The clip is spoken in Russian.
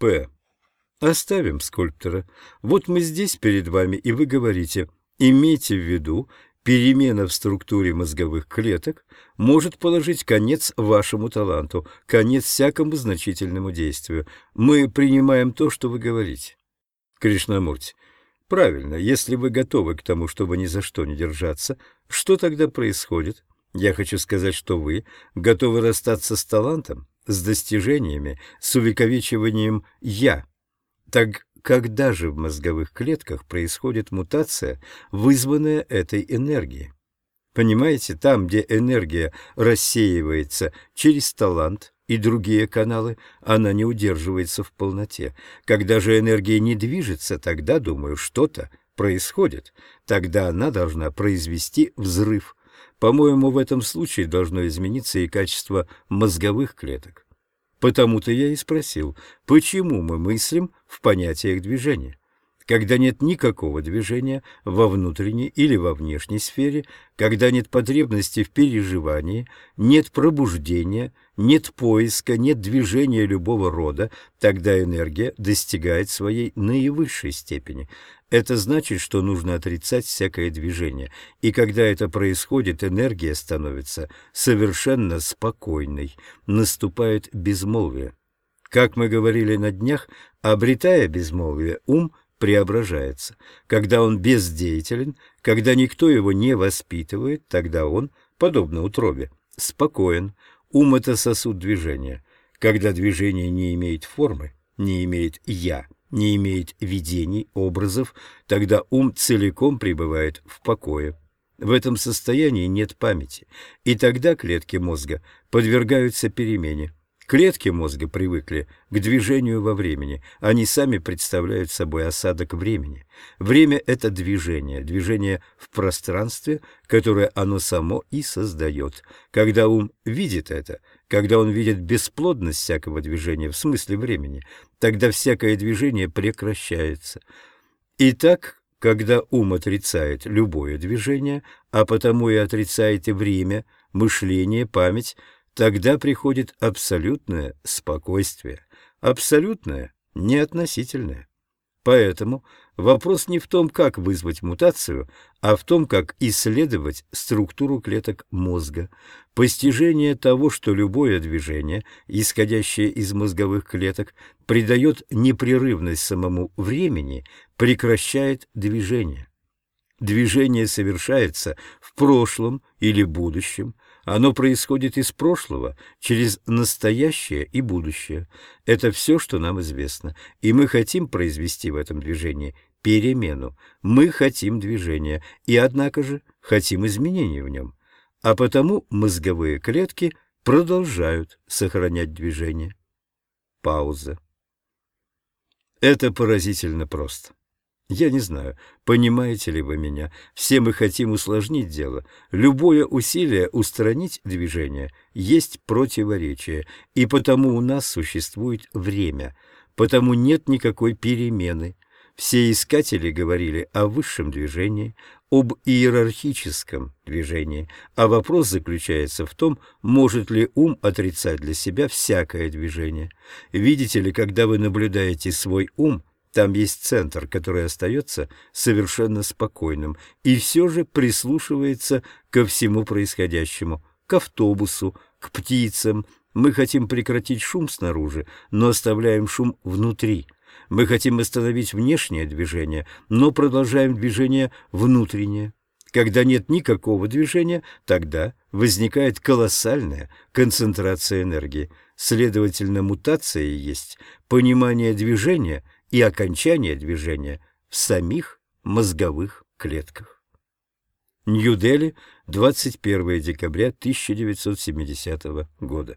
П. Оставим скульптора. Вот мы здесь перед вами, и вы говорите, имейте в виду, перемена в структуре мозговых клеток может положить конец вашему таланту, конец всякому значительному действию. Мы принимаем то, что вы говорите. Кришнамурти. Правильно, если вы готовы к тому, чтобы ни за что не держаться, что тогда происходит? Я хочу сказать, что вы готовы расстаться с талантом, с достижениями, с увековечиванием «я». Так когда же в мозговых клетках происходит мутация, вызванная этой энергией? Понимаете, там, где энергия рассеивается через талант и другие каналы, она не удерживается в полноте. Когда же энергия не движется, тогда, думаю, что-то происходит. Тогда она должна произвести взрыв. По-моему, в этом случае должно измениться и качество мозговых клеток. Потому-то я и спросил, почему мы мыслим в понятиях движения? Когда нет никакого движения во внутренней или во внешней сфере, когда нет потребности в переживании, нет пробуждения, нет поиска, нет движения любого рода, тогда энергия достигает своей наивысшей степени. Это значит, что нужно отрицать всякое движение, и когда это происходит, энергия становится совершенно спокойной, наступает безмолвие. Как мы говорили на днях, обретая безмолвие, ум преображается. Когда он бездеятелен, когда никто его не воспитывает, тогда он, подобно утробе, спокоен. Ум — это сосуд движения. Когда движение не имеет формы, не имеет «я», не имеет видений, образов, тогда ум целиком пребывает в покое. В этом состоянии нет памяти, и тогда клетки мозга подвергаются перемене. Клетки мозга привыкли к движению во времени. Они сами представляют собой осадок времени. Время — это движение, движение в пространстве, которое оно само и создает. Когда ум видит это, когда он видит бесплодность всякого движения в смысле времени, тогда всякое движение прекращается. Итак, когда ум отрицает любое движение, а потому и отрицает и время, мышление, память — Тогда приходит абсолютное спокойствие, абсолютное, неотносительное. Поэтому вопрос не в том, как вызвать мутацию, а в том, как исследовать структуру клеток мозга. Постижение того, что любое движение, исходящее из мозговых клеток, придает непрерывность самому времени, прекращает движение. Движение совершается в прошлом или будущем, оно происходит из прошлого через настоящее и будущее. Это все, что нам известно, и мы хотим произвести в этом движении перемену. Мы хотим движения, и, однако же, хотим изменений в нем. А потому мозговые клетки продолжают сохранять движение. Пауза. Это поразительно просто. Я не знаю, понимаете ли вы меня. Все мы хотим усложнить дело. Любое усилие устранить движение есть противоречие, и потому у нас существует время, потому нет никакой перемены. Все искатели говорили о высшем движении, об иерархическом движении, а вопрос заключается в том, может ли ум отрицать для себя всякое движение. Видите ли, когда вы наблюдаете свой ум – там есть центр, который остается совершенно спокойным и все же прислушивается ко всему происходящему, к автобусу, к птицам. Мы хотим прекратить шум снаружи, но оставляем шум внутри. Мы хотим остановить внешнее движение, но продолжаем движение внутреннее. Когда нет никакого движения, тогда возникает колоссальная концентрация энергии. Следовательно, мутация есть понимание движения – и окончание движения в самих мозговых клетках. Нью-Дели, 21 декабря 1970 года.